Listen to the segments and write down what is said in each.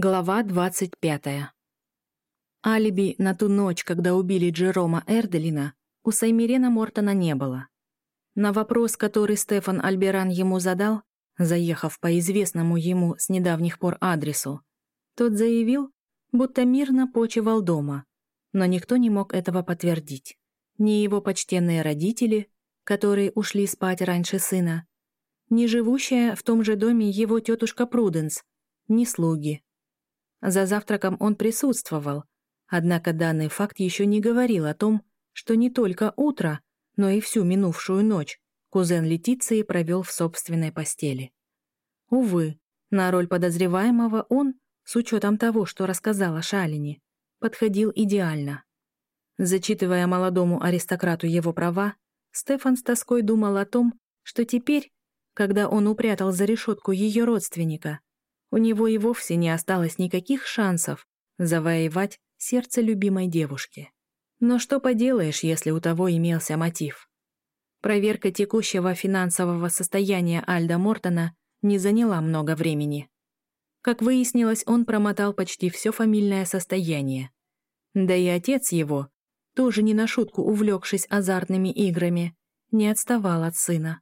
Глава 25. Алиби на ту ночь, когда убили Джерома Эрделина, у Саймирена Мортона не было. На вопрос, который Стефан Альберан ему задал, заехав по известному ему с недавних пор адресу, тот заявил, будто мирно почивал дома, но никто не мог этого подтвердить. Ни его почтенные родители, которые ушли спать раньше сына, ни живущая в том же доме его тетушка Пруденс, ни слуги. За завтраком он присутствовал, однако данный факт еще не говорил о том, что не только утро, но и всю минувшую ночь кузен Летиции провел в собственной постели. Увы, на роль подозреваемого он, с учетом того, что рассказала Шалине, подходил идеально. Зачитывая молодому аристократу его права, Стефан с тоской думал о том, что теперь, когда он упрятал за решетку ее родственника, у него и вовсе не осталось никаких шансов завоевать сердце любимой девушки. Но что поделаешь, если у того имелся мотив? Проверка текущего финансового состояния Альда Мортона не заняла много времени. Как выяснилось, он промотал почти все фамильное состояние. Да и отец его, тоже не на шутку увлекшись азартными играми, не отставал от сына.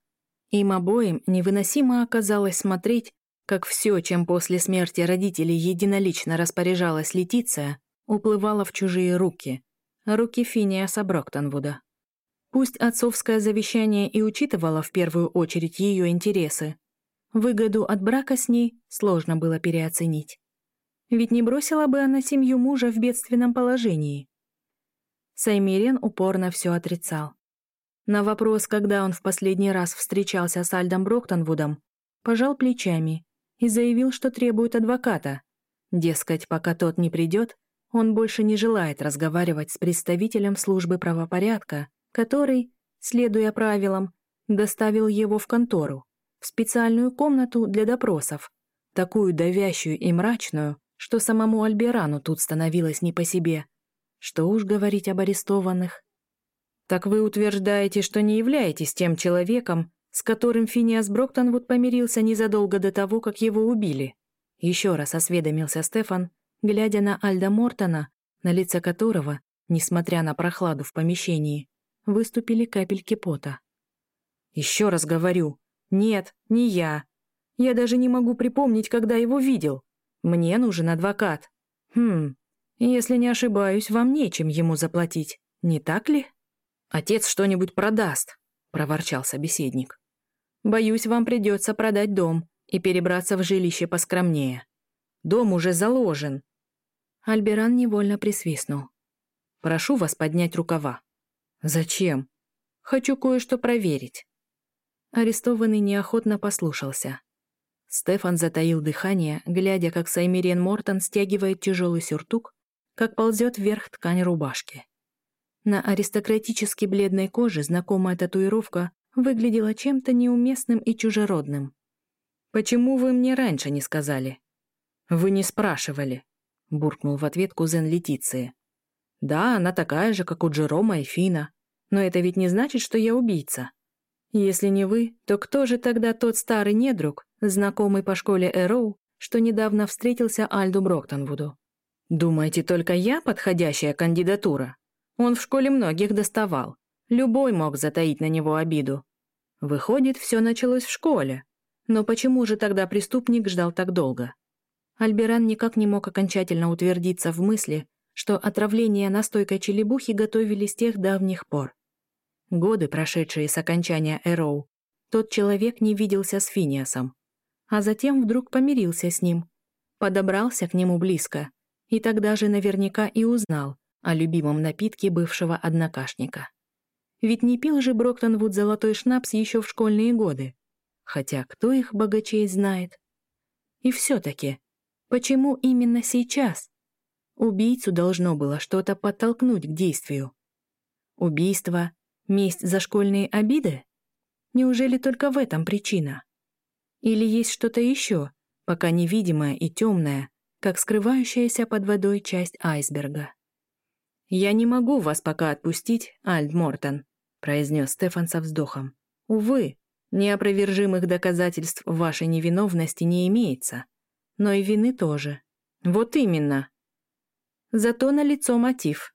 Им обоим невыносимо оказалось смотреть, как все, чем после смерти родителей единолично распоряжалась Летиция, уплывало в чужие руки, руки Финиаса Броктонвуда. Пусть отцовское завещание и учитывало в первую очередь ее интересы, выгоду от брака с ней сложно было переоценить. Ведь не бросила бы она семью мужа в бедственном положении. Саймирен упорно все отрицал. На вопрос, когда он в последний раз встречался с Альдом Броктонвудом, пожал плечами и заявил, что требует адвоката. Дескать, пока тот не придет, он больше не желает разговаривать с представителем службы правопорядка, который, следуя правилам, доставил его в контору, в специальную комнату для допросов, такую давящую и мрачную, что самому Альберану тут становилось не по себе. Что уж говорить об арестованных. «Так вы утверждаете, что не являетесь тем человеком, с которым Финиас Броктонвуд помирился незадолго до того, как его убили. Еще раз осведомился Стефан, глядя на Альда Мортона, на лице которого, несмотря на прохладу в помещении, выступили капельки пота. «Еще раз говорю, нет, не я. Я даже не могу припомнить, когда его видел. Мне нужен адвокат. Хм, если не ошибаюсь, вам нечем ему заплатить, не так ли?» «Отец что-нибудь продаст», — проворчал собеседник. Боюсь, вам придется продать дом и перебраться в жилище поскромнее. Дом уже заложен». Альберан невольно присвистнул. «Прошу вас поднять рукава». «Зачем?» «Хочу кое-что проверить». Арестованный неохотно послушался. Стефан затаил дыхание, глядя, как Саймирен Мортон стягивает тяжелый сюртук, как ползет вверх ткань рубашки. На аристократически бледной коже знакомая татуировка выглядела чем-то неуместным и чужеродным. «Почему вы мне раньше не сказали?» «Вы не спрашивали», — буркнул в ответ кузен Летиции. «Да, она такая же, как у Джерома и Фина, но это ведь не значит, что я убийца. Если не вы, то кто же тогда тот старый недруг, знакомый по школе Эроу, что недавно встретился Альду Броктонвуду? Думаете, только я подходящая кандидатура? Он в школе многих доставал. Любой мог затаить на него обиду. Выходит, все началось в школе. Но почему же тогда преступник ждал так долго? Альберан никак не мог окончательно утвердиться в мысли, что отравление настойкой челебухи готовили с тех давних пор. Годы, прошедшие с окончания Эроу, тот человек не виделся с Финиасом, а затем вдруг помирился с ним, подобрался к нему близко, и тогда же наверняка и узнал о любимом напитке бывшего однокашника. Ведь не пил же Броктонвуд золотой шнапс еще в школьные годы. Хотя кто их богачей знает? И все-таки, почему именно сейчас? Убийцу должно было что-то подтолкнуть к действию. Убийство, месть за школьные обиды? Неужели только в этом причина? Или есть что-то еще, пока невидимое и темное, как скрывающаяся под водой часть айсберга? «Я не могу вас пока отпустить, Альд Мортон», — произнес Стефан со вздохом. «Увы, неопровержимых доказательств вашей невиновности не имеется. Но и вины тоже. Вот именно. Зато на лицо мотив.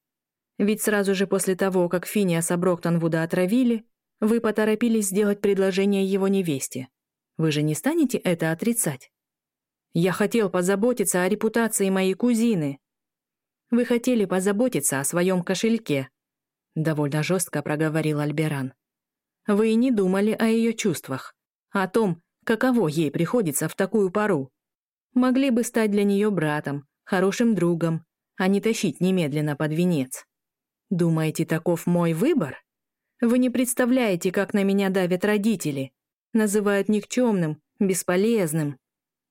Ведь сразу же после того, как Финиаса Броктонвуда отравили, вы поторопились сделать предложение его невесте. Вы же не станете это отрицать? Я хотел позаботиться о репутации моей кузины. Вы хотели позаботиться о своем кошельке, довольно жестко проговорил Альберан. Вы не думали о ее чувствах, о том, каково ей приходится в такую пору. Могли бы стать для нее братом, хорошим другом, а не тащить немедленно под венец. Думаете, таков мой выбор? Вы не представляете, как на меня давят родители. Называют никчемным, бесполезным.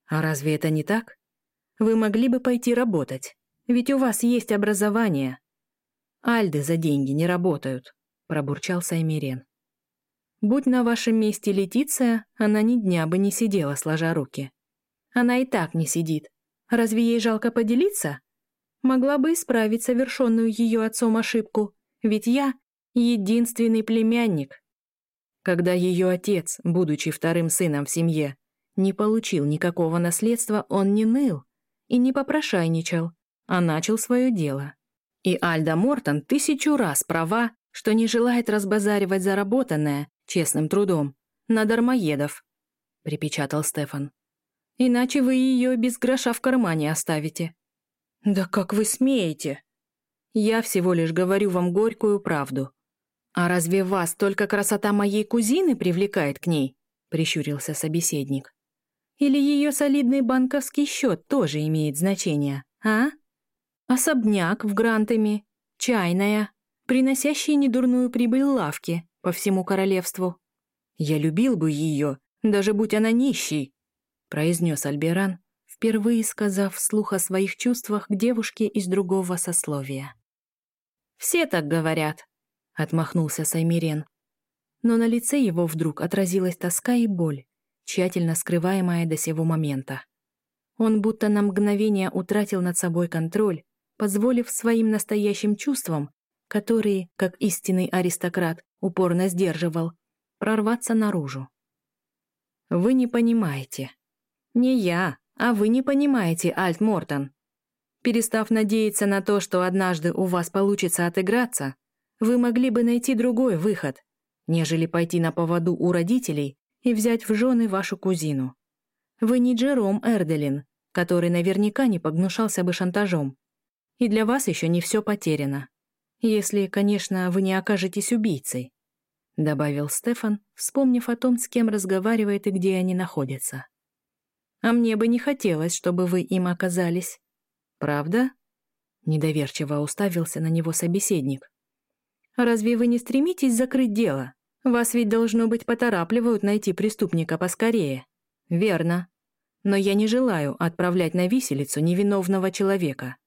А разве это не так? Вы могли бы пойти работать, ведь у вас есть образование. Альды за деньги не работают, пробурчал Саймирен. Будь на вашем месте Летиция, она ни дня бы не сидела, сложа руки. Она и так не сидит. Разве ей жалко поделиться? Могла бы исправить совершенную ее отцом ошибку, ведь я — единственный племянник. Когда ее отец, будучи вторым сыном в семье, не получил никакого наследства, он не ныл и не попрошайничал, а начал свое дело. И Альда Мортон тысячу раз права, что не желает разбазаривать заработанное честным трудом на дармоедов, припечатал Стефан. Иначе вы ее без гроша в кармане оставите. «Да как вы смеете?» «Я всего лишь говорю вам горькую правду». «А разве вас только красота моей кузины привлекает к ней?» — прищурился собеседник. «Или ее солидный банковский счет тоже имеет значение, а? Особняк в Грантами, чайная, приносящие недурную прибыль лавки по всему королевству. Я любил бы ее, даже будь она нищей», — произнес Альберан, впервые сказав вслух о своих чувствах к девушке из другого сословия. «Все так говорят», — отмахнулся Саймирен. Но на лице его вдруг отразилась тоска и боль, тщательно скрываемая до сего момента. Он будто на мгновение утратил над собой контроль, позволив своим настоящим чувствам, которые, как истинный аристократ, упорно сдерживал, прорваться наружу. «Вы не понимаете. Не я, а вы не понимаете, Альт Мортон. Перестав надеяться на то, что однажды у вас получится отыграться, вы могли бы найти другой выход, нежели пойти на поводу у родителей и взять в жены вашу кузину. Вы не Джером Эрделин, который наверняка не погнушался бы шантажом. И для вас еще не все потеряно. Если, конечно, вы не окажетесь убийцей», — добавил Стефан, вспомнив о том, с кем разговаривает и где они находятся. А мне бы не хотелось, чтобы вы им оказались. Правда? Недоверчиво уставился на него собеседник. Разве вы не стремитесь закрыть дело? Вас ведь, должно быть, поторапливают найти преступника поскорее. Верно. Но я не желаю отправлять на виселицу невиновного человека.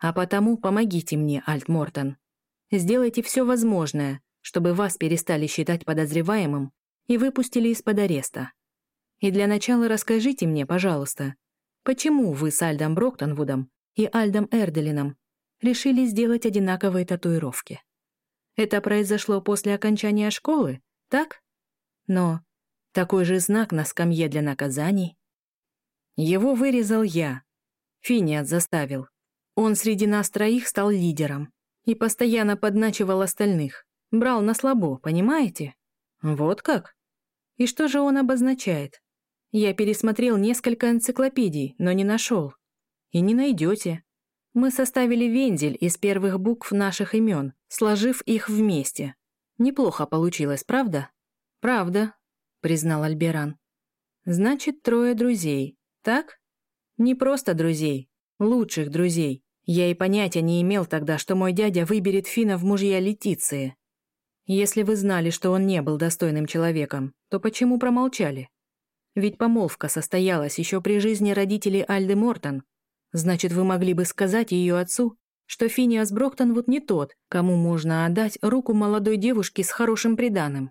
А потому помогите мне, Альт Мортон. Сделайте все возможное, чтобы вас перестали считать подозреваемым и выпустили из-под ареста. И для начала расскажите мне, пожалуйста, почему вы с Альдом Броктонвудом и Альдом Эрделином решили сделать одинаковые татуировки? Это произошло после окончания школы, так? Но такой же знак на скамье для наказаний. Его вырезал я. Финиат заставил. Он среди нас троих стал лидером и постоянно подначивал остальных. Брал на слабо, понимаете? Вот как? И что же он обозначает? Я пересмотрел несколько энциклопедий, но не нашел. И не найдете. Мы составили вензель из первых букв наших имен, сложив их вместе. Неплохо получилось, правда? Правда, признал Альберан. Значит, трое друзей, так? Не просто друзей, лучших друзей. Я и понятия не имел тогда, что мой дядя выберет Фина в мужья Летиции. Если вы знали, что он не был достойным человеком, то почему промолчали? Ведь помолвка состоялась еще при жизни родителей Альды Мортон. Значит, вы могли бы сказать ее отцу, что Финиас Броктонвуд не тот, кому можно отдать руку молодой девушке с хорошим приданым.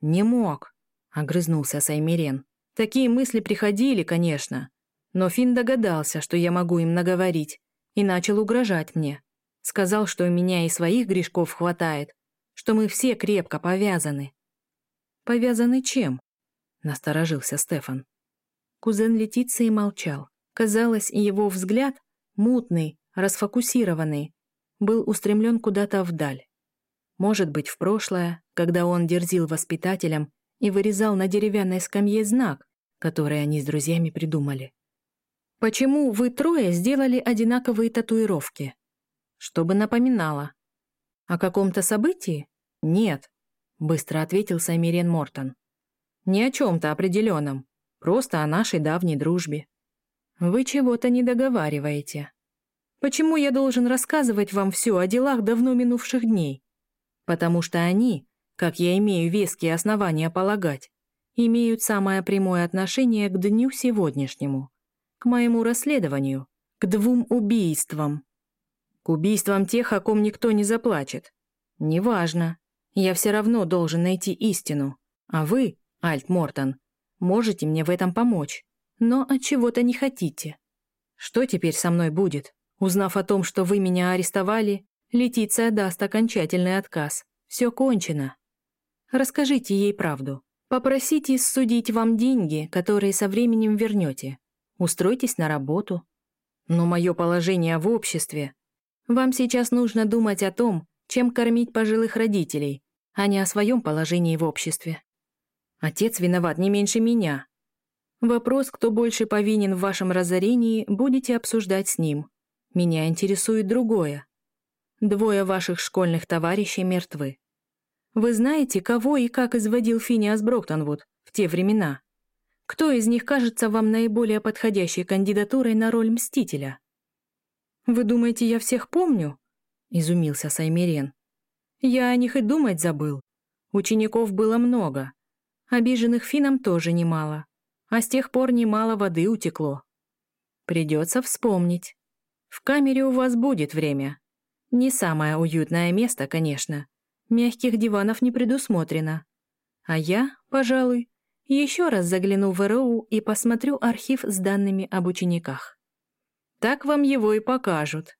«Не мог», — огрызнулся Саймирен. «Такие мысли приходили, конечно. Но Фин догадался, что я могу им наговорить, и начал угрожать мне. Сказал, что у меня и своих грешков хватает, что мы все крепко повязаны». «Повязаны чем?» насторожился Стефан. Кузен Летиции молчал. Казалось, его взгляд, мутный, расфокусированный, был устремлен куда-то вдаль. Может быть, в прошлое, когда он дерзил воспитателям и вырезал на деревянной скамье знак, который они с друзьями придумали. «Почему вы трое сделали одинаковые татуировки?» «Чтобы напоминало». «О каком-то событии?» «Нет», — быстро ответил Самирен Мортон. «Не о чем-то определенном, просто о нашей давней дружбе». «Вы чего-то не договариваете. Почему я должен рассказывать вам все о делах давно минувших дней? Потому что они, как я имею веские основания полагать, имеют самое прямое отношение к дню сегодняшнему, к моему расследованию, к двум убийствам. К убийствам тех, о ком никто не заплачет. Неважно. Я все равно должен найти истину. А вы, Альт Мортон, можете мне в этом помочь, но от чего-то не хотите. Что теперь со мной будет? Узнав о том, что вы меня арестовали, Летиция даст окончательный отказ. Все кончено. Расскажите ей правду. Попросите судить вам деньги, которые со временем вернете. Устройтесь на работу. Но мое положение в обществе... Вам сейчас нужно думать о том, чем кормить пожилых родителей, а не о своем положении в обществе. Отец виноват не меньше меня. Вопрос, кто больше повинен в вашем разорении, будете обсуждать с ним. Меня интересует другое. Двое ваших школьных товарищей мертвы. Вы знаете, кого и как изводил Финиас Броктонвуд в те времена? Кто из них кажется вам наиболее подходящей кандидатурой на роль Мстителя? Вы думаете, я всех помню? Изумился Саймирен. Я о них и думать забыл. Учеников было много. Обиженных финам тоже немало. А с тех пор немало воды утекло. Придется вспомнить. В камере у вас будет время. Не самое уютное место, конечно. Мягких диванов не предусмотрено. А я, пожалуй, еще раз загляну в РОУ и посмотрю архив с данными об учениках. Так вам его и покажут.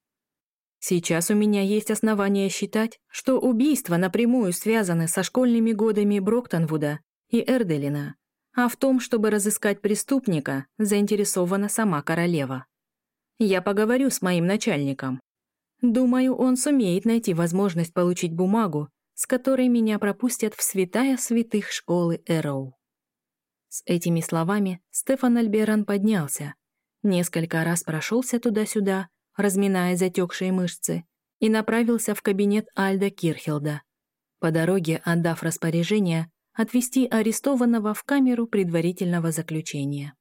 Сейчас у меня есть основания считать, что убийства напрямую связаны со школьными годами Броктонвуда и Эрделина, а в том, чтобы разыскать преступника, заинтересована сама королева. Я поговорю с моим начальником. Думаю, он сумеет найти возможность получить бумагу, с которой меня пропустят в святая святых школы Эроу. С этими словами Стефан Альберан поднялся, несколько раз прошелся туда-сюда, разминая затекшие мышцы, и направился в кабинет Альда Кирхелда, по дороге отдав распоряжение отвести арестованного в камеру предварительного заключения.